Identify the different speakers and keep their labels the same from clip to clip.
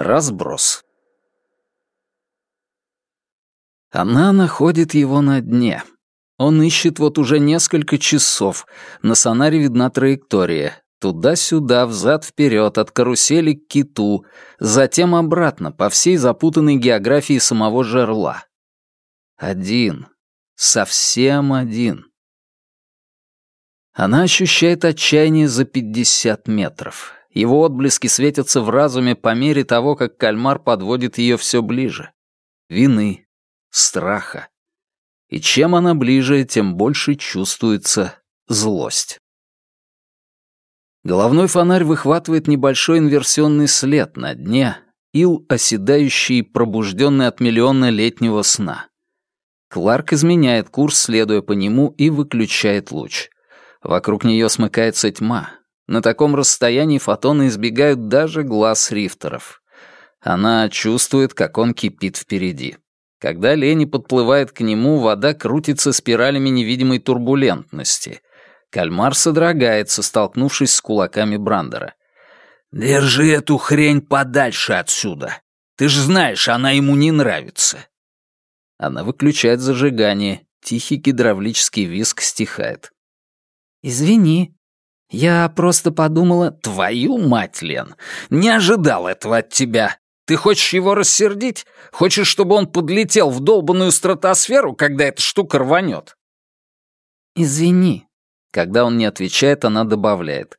Speaker 1: Разброс. Она находит его на дне. Он ищет вот уже несколько часов. На сонаре видна траектория. Туда-сюда, взад-вперед, от карусели к киту, затем обратно, по всей запутанной географии самого жерла. Один. Совсем один. Она ощущает отчаяние за пятьдесят метров. Его отблески светятся в разуме по мере того, как кальмар подводит ее все ближе. Вины, страха. И чем она ближе, тем больше чувствуется злость. Головной фонарь выхватывает небольшой инверсионный след на дне, ил, оседающий, пробужденный от миллионно-летнего сна. Кларк изменяет курс, следуя по нему, и выключает луч. Вокруг нее смыкается тьма. На таком расстоянии фотоны избегают даже глаз рифтеров. Она чувствует, как он кипит впереди. Когда Лени подплывает к нему, вода крутится спиралями невидимой турбулентности. Кальмар содрогается, столкнувшись с кулаками Брандера. «Держи эту хрень подальше отсюда. Ты ж знаешь, она ему не нравится». Она выключает зажигание. Тихий гидравлический виск стихает.
Speaker 2: «Извини. Я просто подумала...»
Speaker 1: «Твою мать, Лен! Не ожидал этого от тебя. Ты хочешь его рассердить? Хочешь, чтобы он подлетел в долбанную стратосферу, когда эта штука рванет?»
Speaker 2: «Извини».
Speaker 1: Когда он не отвечает, она добавляет.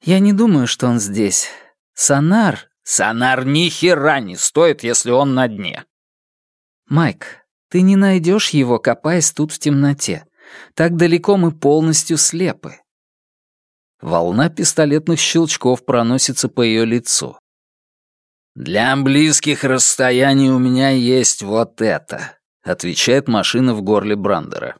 Speaker 2: «Я не думаю, что он здесь. Сонар...»
Speaker 1: «Сонар ни хера не стоит, если он на дне».
Speaker 2: «Майк, ты не найдешь его, копаясь тут в темноте. Так далеко мы полностью слепы».
Speaker 1: Волна пистолетных щелчков проносится по ее лицу. «Для близких расстояний у меня есть вот это», — отвечает машина в горле Брандера.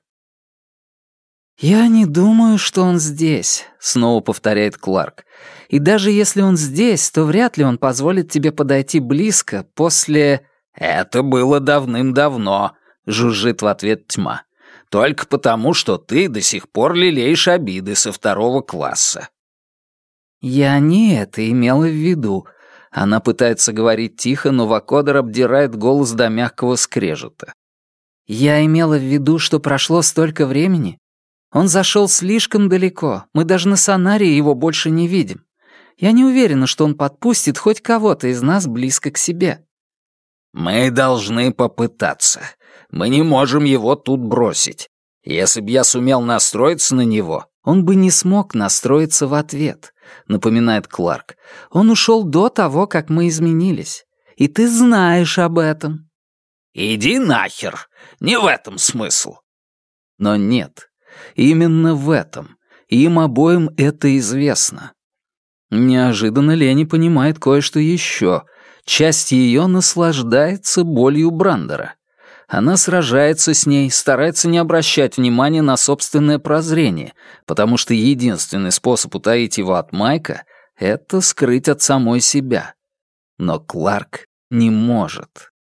Speaker 2: «Я не думаю, что он здесь», — снова повторяет Кларк. «И даже если он здесь, то вряд ли он позволит тебе подойти близко после...»
Speaker 1: «Это было давным-давно», — жужжит в ответ тьма. «Только потому, что ты до сих пор лелеешь обиды со второго класса».
Speaker 2: «Я не это имела в виду», она пытается говорить тихо, но Вакодер обдирает голос до мягкого скрежета. «Я имела в виду, что прошло столько времени. Он зашел слишком далеко, мы даже на сонарии его больше не видим. Я не уверена, что он подпустит хоть кого-то из нас близко к себе».
Speaker 1: «Мы должны попытаться. Мы не можем его тут бросить. Если б я сумел настроиться на него,
Speaker 2: он бы не смог настроиться в ответ. — напоминает Кларк. «Он ушел до того, как мы изменились. И ты знаешь об этом».
Speaker 1: «Иди нахер! Не в этом смысл!»
Speaker 2: Но нет, именно в этом. Им обоим это известно. Неожиданно Лени понимает кое-что еще. Часть ее наслаждается болью Брандера. Она сражается с ней, старается не обращать внимания на собственное прозрение, потому что единственный способ утаить его от Майка — это скрыть от самой себя. Но Кларк не может.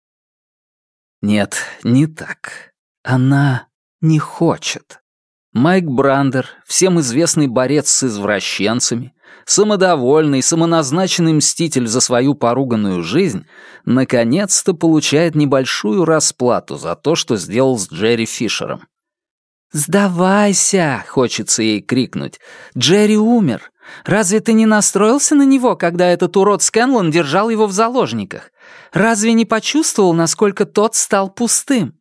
Speaker 2: Нет, не так. Она не хочет. Майк Брандер, всем известный борец с извращенцами, самодовольный, самоназначенный мститель за свою поруганную жизнь, наконец-то получает небольшую расплату за то, что сделал с Джерри Фишером. «Сдавайся!» — хочется ей крикнуть. «Джерри умер. Разве ты не настроился на него, когда этот урод Скэнлон держал его в заложниках? Разве не почувствовал, насколько тот стал пустым?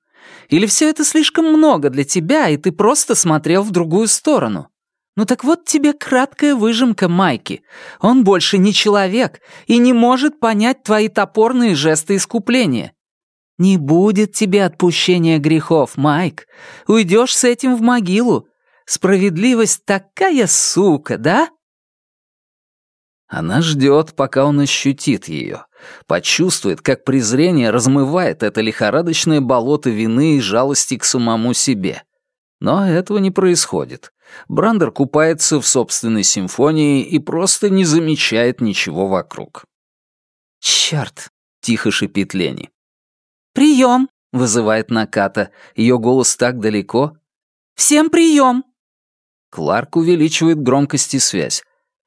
Speaker 2: Или все это слишком много для тебя, и ты просто смотрел в другую сторону? Ну так вот тебе краткая выжимка Майки. Он больше не человек и не может понять твои топорные жесты искупления. Не будет тебе отпущения грехов, Майк. Уйдешь с этим в могилу. Справедливость такая сука, да? Она ждет, пока он ощутит ее, почувствует, как презрение размывает это лихорадочное болото вины и жалости к самому себе. Но этого не происходит. Брандер купается в собственной симфонии и просто не замечает ничего вокруг. «Чёрт!» — тихо шипит Лени. «Прием!» — вызывает Наката. Ее голос так далеко. «Всем прием!» Кларк увеличивает громкость и связь.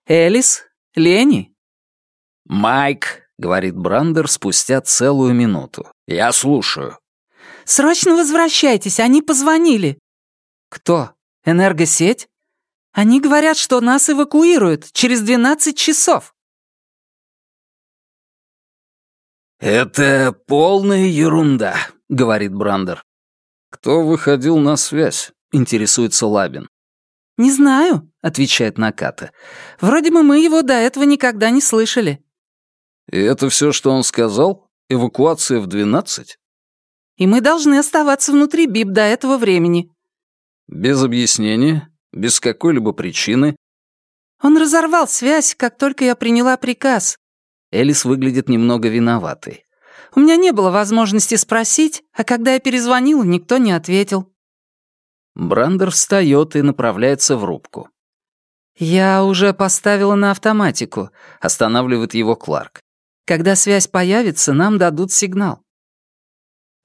Speaker 2: «Элис? Лени?»
Speaker 1: «Майк!» — говорит Брандер спустя целую минуту. «Я слушаю».
Speaker 3: «Срочно возвращайтесь, они позвонили».
Speaker 2: «Кто? Энергосеть?»
Speaker 3: «Они говорят, что нас эвакуируют через 12 часов».
Speaker 1: «Это полная ерунда», — говорит Брандер. «Кто выходил на связь?» — интересуется Лабин.
Speaker 3: «Не знаю», — отвечает Наката. «Вроде бы мы его до этого никогда не слышали».
Speaker 1: «И это все, что он сказал? Эвакуация в двенадцать?»
Speaker 3: «И мы должны оставаться внутри БИП до этого времени».
Speaker 1: «Без объяснения? Без какой-либо причины?»
Speaker 3: «Он разорвал связь, как только я приняла приказ».
Speaker 2: Элис выглядит немного виноватой.
Speaker 3: «У меня не было возможности спросить, а когда я перезвонила, никто не ответил».
Speaker 2: Брандер встает и направляется в рубку.
Speaker 3: «Я уже поставила на автоматику», — останавливает его Кларк. «Когда связь появится, нам дадут сигнал».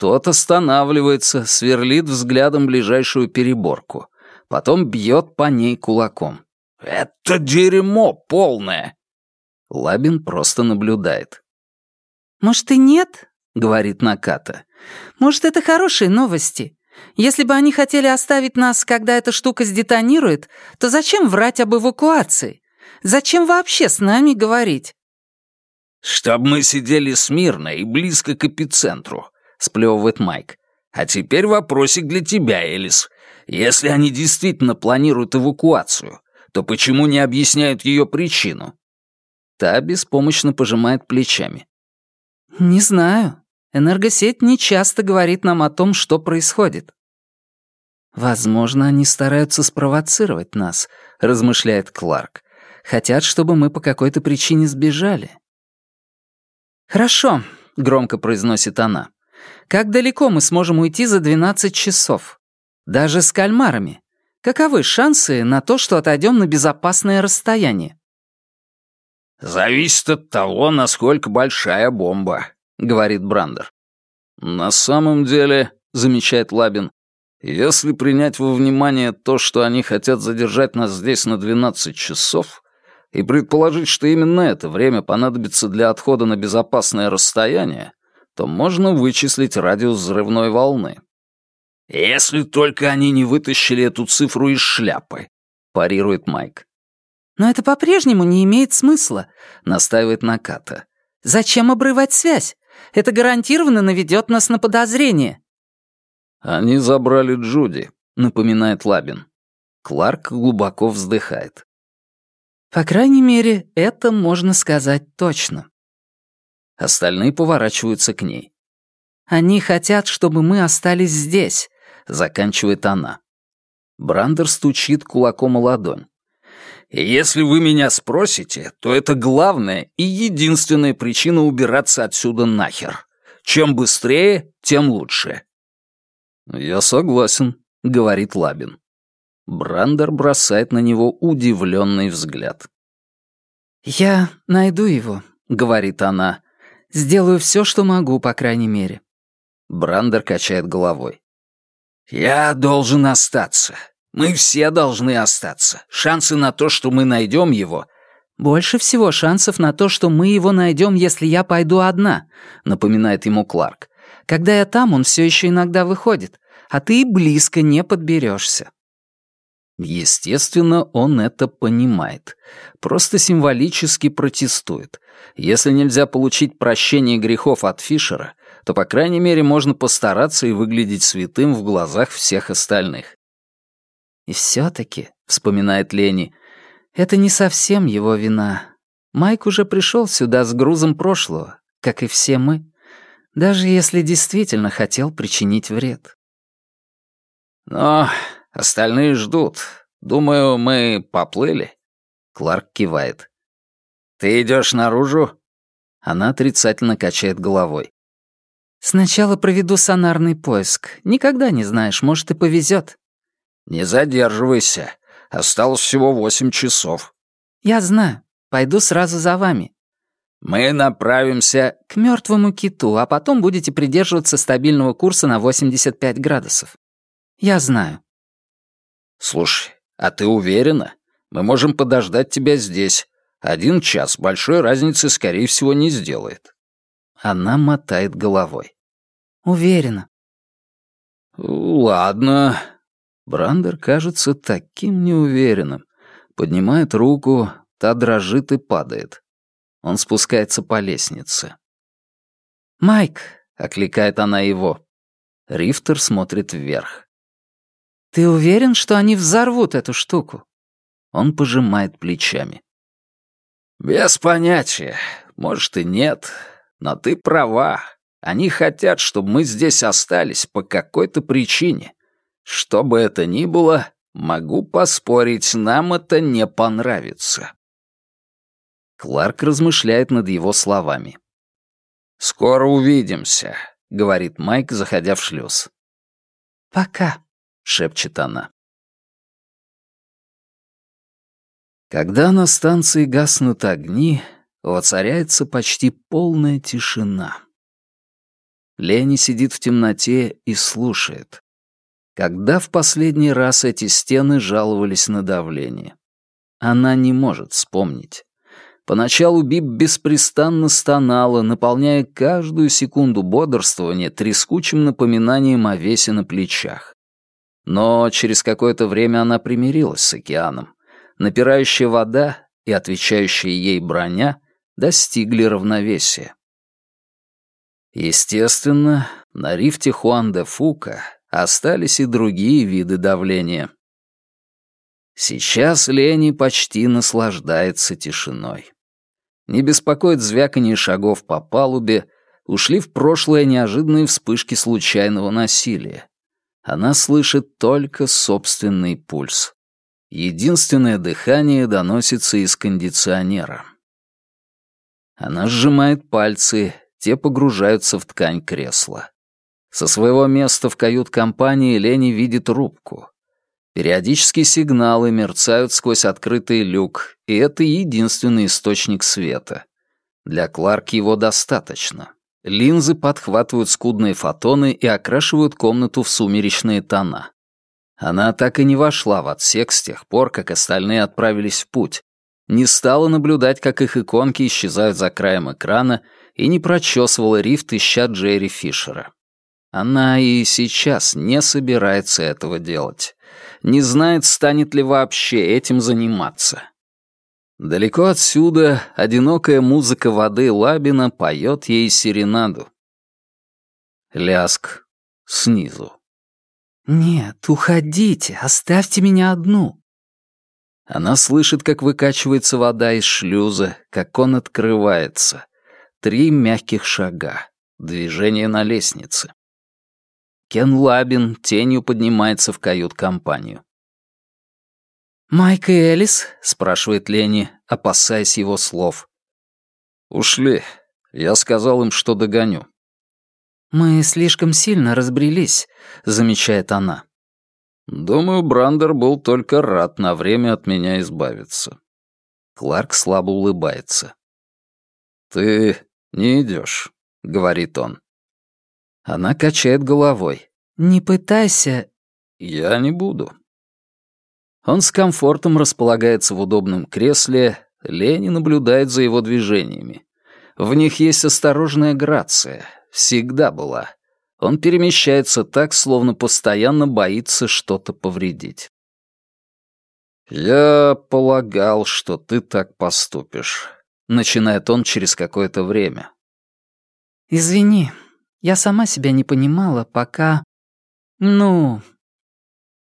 Speaker 2: Тот останавливается, сверлит взглядом ближайшую переборку. Потом бьет по ней кулаком.
Speaker 1: «Это дерьмо полное!»
Speaker 2: Лабин просто наблюдает.
Speaker 3: «Может, и нет?» — говорит Наката. «Может, это хорошие новости. Если бы они хотели оставить нас, когда эта штука сдетонирует, то зачем врать об эвакуации? Зачем вообще с нами говорить?»
Speaker 1: «Чтоб мы сидели смирно и близко к эпицентру», — сплевывает Майк. «А теперь вопросик для тебя, Элис. Если они действительно планируют эвакуацию, то почему не объясняют ее причину?»
Speaker 2: Та беспомощно пожимает плечами.
Speaker 3: «Не знаю. Энергосеть не часто говорит нам о том, что происходит».
Speaker 2: «Возможно, они стараются спровоцировать нас», — размышляет Кларк. «Хотят, чтобы мы по какой-то причине сбежали».
Speaker 3: «Хорошо», — громко произносит она. «Как далеко мы сможем уйти за 12 часов? Даже с кальмарами. Каковы шансы на то, что отойдем на безопасное расстояние?»
Speaker 1: «Зависит от того, насколько большая бомба», — говорит Брандер.
Speaker 2: «На самом деле», — замечает Лабин, «если принять во внимание то, что они хотят задержать нас здесь на 12 часов, и предположить, что именно это время понадобится для отхода на безопасное расстояние, то можно вычислить радиус взрывной волны».
Speaker 1: «Если только они не вытащили эту цифру из шляпы», — парирует Майк.
Speaker 3: «Но это по-прежнему не имеет смысла», — настаивает Наката. «Зачем обрывать связь? Это гарантированно наведет нас на подозрение».
Speaker 2: «Они забрали Джуди», — напоминает Лабин. Кларк глубоко вздыхает.
Speaker 3: «По крайней мере, это можно сказать точно».
Speaker 2: Остальные поворачиваются к ней.
Speaker 3: «Они хотят, чтобы мы остались здесь», —
Speaker 2: заканчивает она. Брандер стучит кулаком о ладонь.
Speaker 1: Если вы меня спросите, то это главная и единственная причина убираться отсюда нахер. Чем быстрее, тем лучше».
Speaker 2: «Я согласен», — говорит Лабин. Брандер бросает на него удивленный взгляд.
Speaker 3: «Я найду его», — говорит она. «Сделаю все, что могу, по крайней мере».
Speaker 2: Брандер качает головой.
Speaker 1: «Я должен остаться. Мы все должны остаться. Шансы на то, что мы найдем его...»
Speaker 3: «Больше всего шансов на то, что мы его найдем, если я пойду одна», — напоминает ему Кларк. «Когда я там, он все еще иногда выходит, а ты и близко не подберешься».
Speaker 2: Естественно, он это понимает. Просто символически протестует. Если нельзя получить прощение грехов от Фишера, то, по крайней мере, можно постараться и выглядеть святым в глазах всех остальных.
Speaker 3: И все-таки, вспоминает Лени, это не совсем его вина. Майк уже пришел сюда с грузом прошлого, как и все мы, даже если действительно хотел причинить вред.
Speaker 1: Но остальные ждут. Думаю, мы поплыли.
Speaker 2: Кларк кивает.
Speaker 1: Ты идешь наружу?
Speaker 2: Она отрицательно качает головой.
Speaker 3: «Сначала проведу сонарный поиск. Никогда не знаешь, может, и повезет.
Speaker 1: «Не задерживайся. Осталось всего восемь часов».
Speaker 3: «Я знаю. Пойду сразу за вами».
Speaker 1: «Мы направимся...»
Speaker 3: «К мертвому киту, а потом будете придерживаться стабильного курса на 85 градусов. Я знаю».
Speaker 1: «Слушай, а ты уверена? Мы можем подождать тебя здесь.
Speaker 2: Один час большой разницы, скорее всего, не сделает».
Speaker 1: Она мотает головой.
Speaker 3: «Уверена».
Speaker 2: «Ладно».
Speaker 1: Брандер кажется таким неуверенным. Поднимает руку, та дрожит и падает. Он спускается по лестнице.
Speaker 3: «Майк!»
Speaker 1: — окликает она его. Рифтер смотрит вверх.
Speaker 3: «Ты уверен, что они взорвут эту штуку?»
Speaker 1: Он пожимает плечами.
Speaker 2: «Без понятия. Может и нет. Но ты права. Они хотят, чтобы мы здесь остались по какой-то причине. Что бы это ни было, могу поспорить, нам это не понравится».
Speaker 1: Кларк размышляет над его словами.
Speaker 2: «Скоро увидимся», — говорит Майк, заходя в шлюз.
Speaker 3: «Пока», —
Speaker 1: шепчет она. Когда на станции гаснут огни, воцаряется почти полная тишина. Лени сидит в темноте и слушает. Когда в последний раз эти стены жаловались на давление? Она не может вспомнить. Поначалу Бип беспрестанно стонала, наполняя каждую секунду бодрствования трескучим напоминанием о весе на плечах. Но через какое-то время она примирилась с океаном напирающая вода и отвечающая ей броня достигли равновесия. Естественно, на рифте Хуан-де-Фука остались и другие виды давления. Сейчас Лени почти наслаждается тишиной. Не беспокоит звяканье шагов по палубе, ушли в прошлое неожиданные вспышки случайного насилия. Она слышит только собственный пульс. Единственное дыхание доносится из кондиционера. Она сжимает пальцы, те погружаются в ткань кресла. Со своего места в кают-компании Лени видит рубку. Периодические сигналы мерцают сквозь открытый люк, и это единственный источник света. Для Кларк его достаточно. Линзы подхватывают скудные фотоны и окрашивают комнату в сумеречные тона. Она так и не вошла в отсек с тех пор, как остальные отправились в путь, не стала наблюдать, как их иконки исчезают за краем экрана, и не прочесывала рифт, ища Джерри Фишера. Она и сейчас не собирается этого делать. Не знает, станет ли вообще этим заниматься. Далеко отсюда одинокая музыка воды Лабина поет ей серенаду. Ляск снизу.
Speaker 3: «Нет, уходите, оставьте меня одну».
Speaker 1: Она слышит, как выкачивается вода из шлюза, как он открывается. Три мягких шага. Движение на лестнице. Кен Лабин тенью поднимается в кают-компанию.
Speaker 3: «Майк и Элис?»
Speaker 1: — спрашивает Лени, опасаясь его слов. «Ушли. Я сказал им, что догоню.
Speaker 3: «Мы слишком сильно разбрелись», — замечает она.
Speaker 1: «Думаю, Брандер был только рад на время от меня избавиться». Кларк слабо улыбается. «Ты не идешь», — говорит он. Она качает головой.
Speaker 3: «Не пытайся».
Speaker 1: «Я не буду». Он с комфортом располагается в удобном кресле, Лени наблюдает за его движениями. В них есть осторожная грация, всегда была. Он перемещается так, словно постоянно боится что-то повредить. «Я полагал, что ты так поступишь», — начинает он через какое-то время.
Speaker 3: «Извини, я сама себя не понимала, пока... Ну...»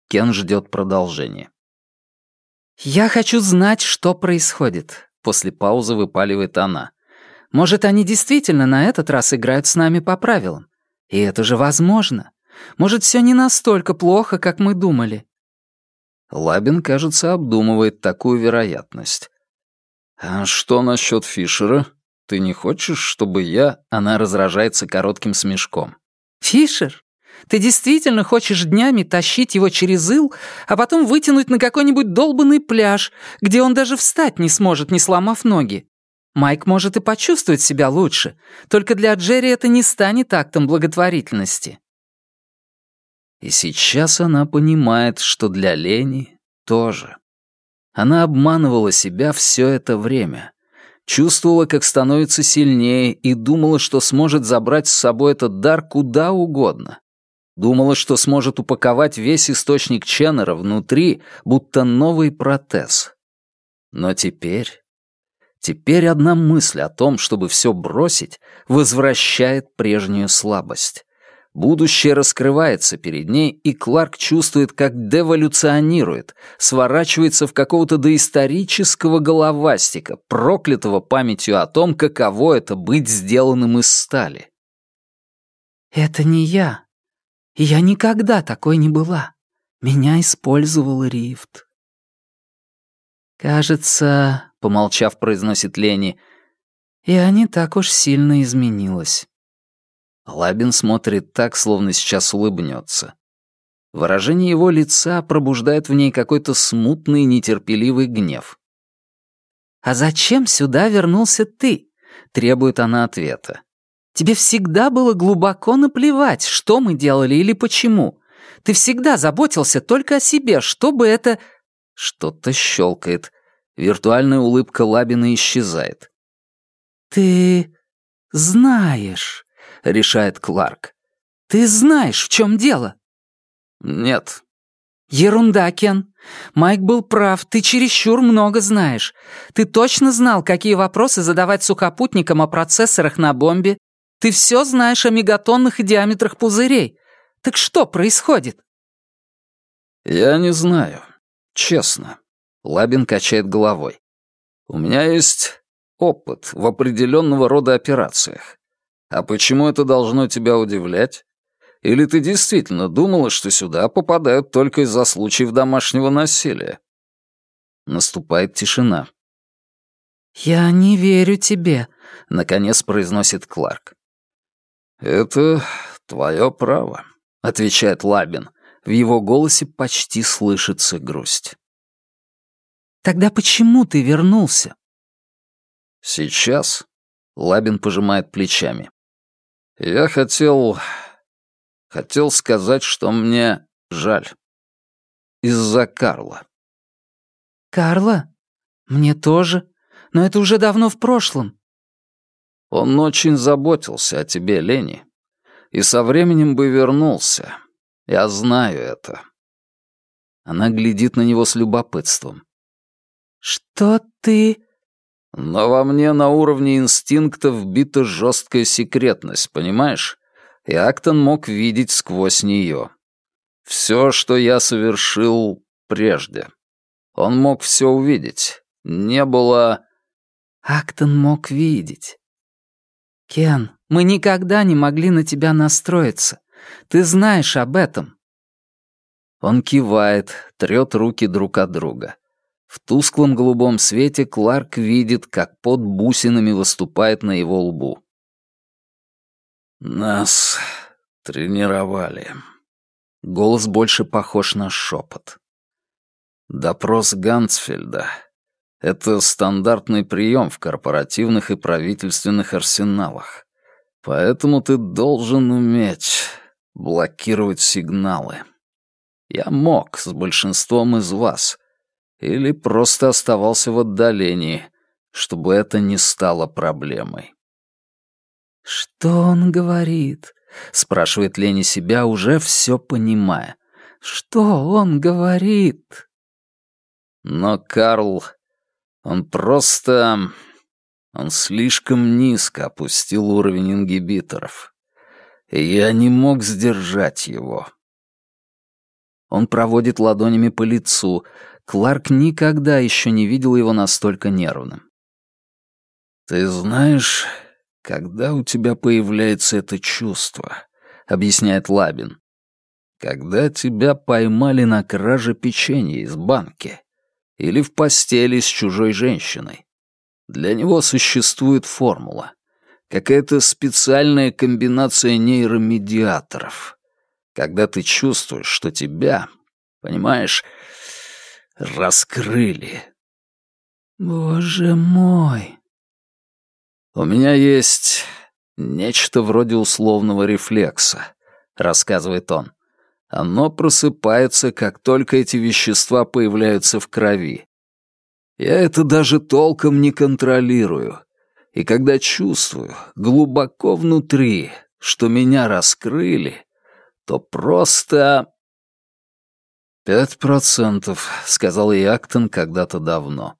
Speaker 1: Кен ждет продолжения.
Speaker 3: «Я хочу знать, что происходит», — после паузы выпаливает она. Может, они действительно на этот раз играют с нами по правилам. И это же возможно. Может, все не настолько плохо, как мы думали.
Speaker 1: Лабин, кажется, обдумывает такую вероятность. «А что насчет Фишера? Ты не хочешь, чтобы я...» Она разражается коротким смешком.
Speaker 3: «Фишер? Ты действительно хочешь днями тащить его через ил, а потом вытянуть на какой-нибудь долбанный пляж, где он даже встать не сможет, не сломав ноги? Майк может и почувствовать себя лучше, только для Джерри это не станет актом благотворительности.
Speaker 1: И сейчас она понимает, что для Лени тоже. Она обманывала себя все это время. Чувствовала, как становится сильнее, и думала, что сможет забрать с собой этот дар куда угодно. Думала, что сможет упаковать весь источник Ченнера внутри, будто новый протез. Но теперь... Теперь одна мысль о том, чтобы все бросить, возвращает прежнюю слабость. Будущее раскрывается перед ней, и Кларк чувствует, как деволюционирует, сворачивается в какого-то доисторического головастика, проклятого памятью о том, каково это быть сделанным из стали.
Speaker 3: «Это не я. Я никогда такой не была. Меня использовал Рифт». «Кажется, — помолчав, произносит Лени, — я не так уж сильно изменилась».
Speaker 1: Лабин смотрит так, словно сейчас улыбнется. Выражение его лица пробуждает в ней какой-то смутный, нетерпеливый гнев.
Speaker 3: «А зачем сюда вернулся ты?» — требует она ответа. «Тебе всегда было глубоко наплевать, что мы делали или почему. Ты всегда заботился только о себе, чтобы это...»
Speaker 1: Что-то щелкает. Виртуальная улыбка Лабина исчезает.
Speaker 3: «Ты знаешь...» — решает Кларк. «Ты знаешь, в чем дело?»
Speaker 1: «Нет».
Speaker 3: «Ерунда, Кен. Майк был прав, ты чересчур много знаешь. Ты точно знал, какие вопросы задавать сухопутникам о процессорах на бомбе. Ты все знаешь о мегатонных и диаметрах пузырей. Так что происходит?»
Speaker 1: «Я не знаю. Честно». Лабин качает головой. «У меня есть опыт в определенного рода операциях. А почему это должно тебя удивлять? Или ты действительно думала, что сюда попадают только из-за случаев домашнего насилия?» Наступает тишина.
Speaker 3: «Я не верю тебе», —
Speaker 1: наконец произносит Кларк. «Это твое право», — отвечает Лабин. В его голосе почти слышится грусть.
Speaker 3: «Тогда почему ты вернулся?»
Speaker 1: «Сейчас», — Лабин пожимает плечами. Я хотел... хотел сказать, что мне жаль. Из-за Карла.
Speaker 3: Карла? Мне тоже. Но это уже давно в прошлом.
Speaker 1: Он очень заботился о тебе, Лени. И со временем бы вернулся. Я знаю это. Она глядит на него с любопытством.
Speaker 3: «Что ты...»
Speaker 1: Но во мне на уровне инстинкта вбита жесткая секретность, понимаешь? И Актон мог видеть сквозь нее. Все, что я совершил прежде. Он мог все увидеть. Не было...
Speaker 3: Актон мог видеть. Кен, мы никогда не могли на тебя настроиться. Ты знаешь об этом.
Speaker 1: Он кивает, трет руки друг от друга. В тусклом голубом свете Кларк видит, как под бусинами выступает на его лбу. «Нас тренировали». Голос больше похож на шепот. Допрос Гансфельда — это стандартный прием в корпоративных и правительственных арсеналах. Поэтому ты должен уметь блокировать сигналы. Я мог с большинством из вас, или просто оставался в отдалении, чтобы это не стало проблемой.
Speaker 3: «Что он говорит?» — спрашивает Лени себя, уже все понимая. «Что он говорит?»
Speaker 1: Но Карл, он просто... Он слишком низко опустил уровень ингибиторов. И я не мог сдержать его. Он проводит ладонями по лицу, Кларк никогда еще не видел его настолько нервным. «Ты знаешь, когда у тебя появляется это чувство», — объясняет Лабин, «когда тебя поймали на краже печенья из банки или в постели с чужой женщиной. Для него существует формула, какая-то специальная комбинация нейромедиаторов. Когда ты чувствуешь, что тебя, понимаешь, раскрыли.
Speaker 3: Боже мой.
Speaker 1: У меня есть нечто вроде условного рефлекса, рассказывает он. Оно просыпается, как только эти вещества появляются в крови.
Speaker 2: Я это даже толком не контролирую. И когда чувствую глубоко внутри, что меня раскрыли, то просто... «Пять процентов», — сказал Яктон когда-то давно.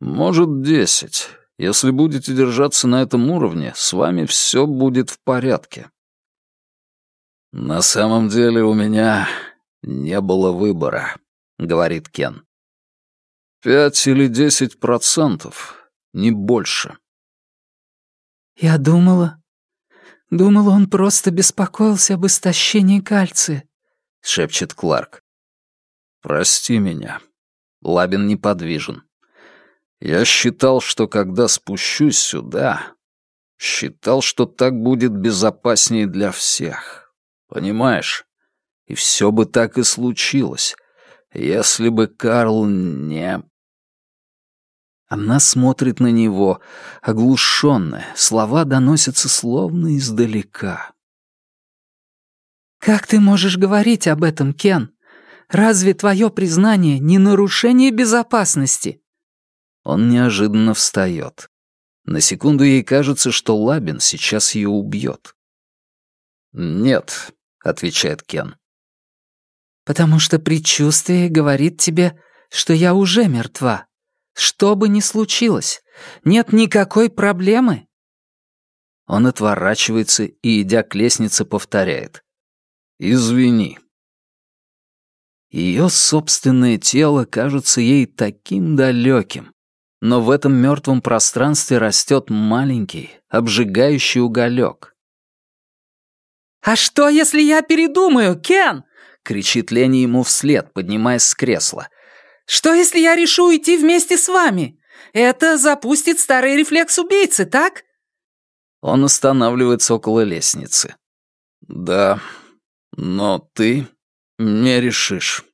Speaker 2: «Может, десять. Если будете держаться на этом уровне, с вами все будет в порядке». «На самом деле у меня не было выбора», — говорит Кен. «Пять или десять процентов, не больше».
Speaker 3: «Я думала... Думала, он просто беспокоился об истощении кальция», — шепчет Кларк.
Speaker 2: «Прости меня». Лабин неподвижен. «Я считал, что когда спущусь сюда, считал, что так будет безопаснее для всех. Понимаешь? И все бы так и случилось, если бы Карл не...» Она смотрит на него, оглушенная, слова доносятся словно издалека.
Speaker 3: «Как ты можешь говорить об этом, Кен? Разве твое признание не нарушение безопасности?»
Speaker 2: Он неожиданно встает. На секунду ей кажется, что Лабин сейчас ее убьет. «Нет», — отвечает Кен.
Speaker 3: «Потому что предчувствие говорит тебе, что я уже мертва. Что бы ни случилось, нет никакой проблемы».
Speaker 2: Он отворачивается и, идя к лестнице, повторяет. «Извини». Ее собственное тело кажется ей таким далеким, но в этом мертвом пространстве растет маленький, обжигающий уголек.
Speaker 3: «А что, если я передумаю, Кен?» — кричит Лени ему вслед, поднимаясь с кресла. «Что, если я решу уйти вместе с вами? Это запустит старый рефлекс убийцы, так?»
Speaker 2: Он останавливается около лестницы. «Да, но ты не решишь».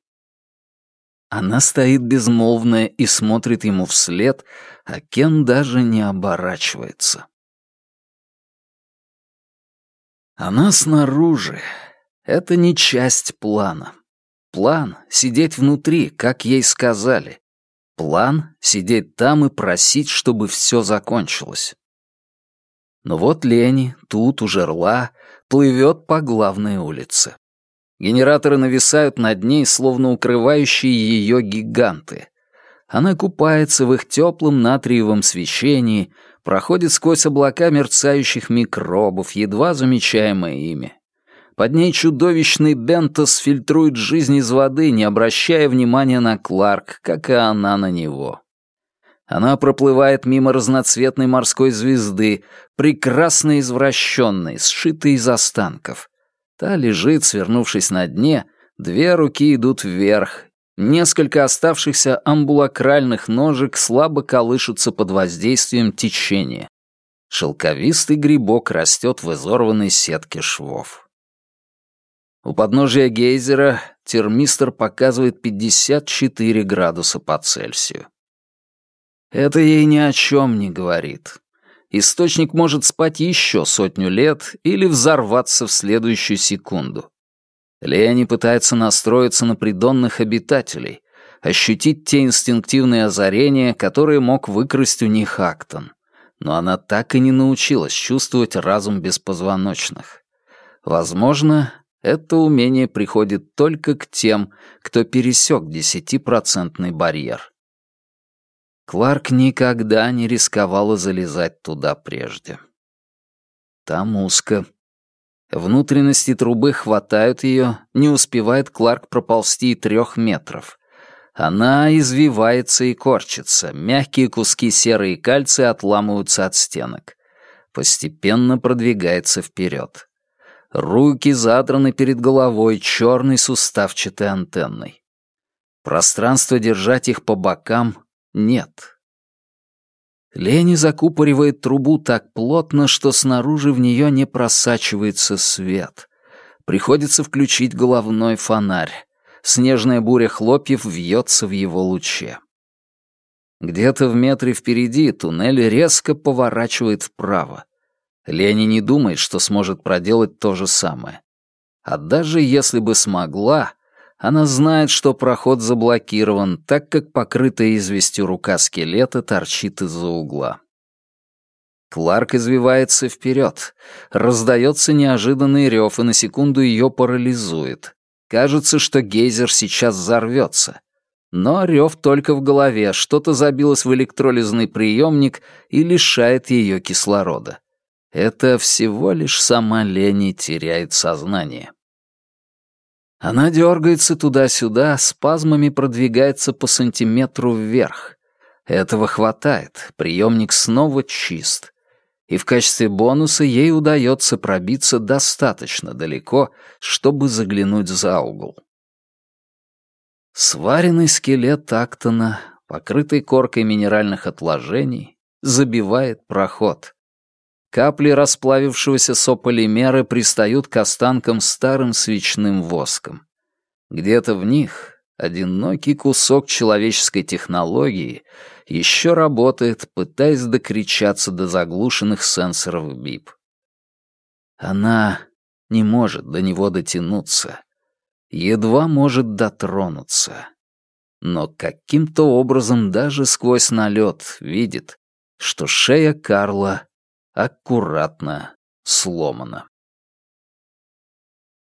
Speaker 2: Она стоит безмолвная и смотрит ему вслед, а Кен даже не оборачивается. Она снаружи. Это не часть плана. План — сидеть внутри, как ей сказали. План — сидеть там и просить, чтобы все закончилось. Но вот Лени, тут у жерла, плывет по главной улице. Генераторы нависают над ней, словно укрывающие ее гиганты. Она купается в их теплом натриевом свечении, проходит сквозь облака мерцающих микробов, едва замечаемое ими. Под ней чудовищный Бентос фильтрует жизнь из воды, не обращая внимания на Кларк, как и она на него. Она проплывает мимо разноцветной морской звезды, прекрасно извращенной, сшитой из останков. Та лежит, свернувшись на дне, две руки идут вверх, несколько оставшихся амбулакральных ножек слабо колышутся под воздействием течения. Шелковистый грибок растет в изорванной сетке швов. У подножия гейзера термистор показывает 54 градуса по Цельсию. Это ей ни о чем не говорит. Источник может спать еще сотню лет или взорваться в следующую секунду. Лени пытается настроиться на придонных обитателей, ощутить те инстинктивные озарения, которые мог выкрасть у них Актон. Но она так и не научилась чувствовать разум беспозвоночных. Возможно, это умение приходит только к тем, кто пересек десятипроцентный барьер. Кларк никогда не рисковала залезать туда прежде. Там узко. Внутренности трубы хватают ее, не успевает Кларк проползти и трех метров. Она извивается и корчится, мягкие куски серы и кальция отламываются от стенок. Постепенно продвигается вперед. Руки задраны перед головой черной суставчатой антенной. Пространства держать их по бокам нет. Лени закупоривает трубу так плотно, что снаружи в нее не просачивается свет. Приходится включить головной фонарь. Снежная буря хлопьев вьется в его луче. Где-то в метре впереди туннель резко поворачивает вправо. Лени не думает, что сможет проделать то же самое. А даже если бы смогла, Она знает, что проход заблокирован, так как покрытая известью рука скелета торчит из-за угла. Кларк извивается вперед. Раздается неожиданный рев, и на секунду ее парализует. Кажется, что гейзер сейчас взорвется. Но рев только в голове, что-то забилось в электролизный приемник и лишает ее кислорода. Это всего лишь сама Лени теряет сознание. Она дергается туда-сюда, спазмами продвигается по сантиметру вверх. Этого хватает, приемник снова чист и в качестве бонуса ей удается пробиться достаточно далеко, чтобы заглянуть за угол. Сваренный скелет Актона, покрытый коркой минеральных отложений, забивает проход. Капли расплавившегося сополимера пристают к останкам старым свечным воском. Где-то в них одинокий кусок человеческой технологии еще работает, пытаясь докричаться до заглушенных сенсоров БИП. Она не может до него дотянуться, едва может дотронуться. Но каким-то образом даже сквозь налет видит, что шея Карла аккуратно сломана.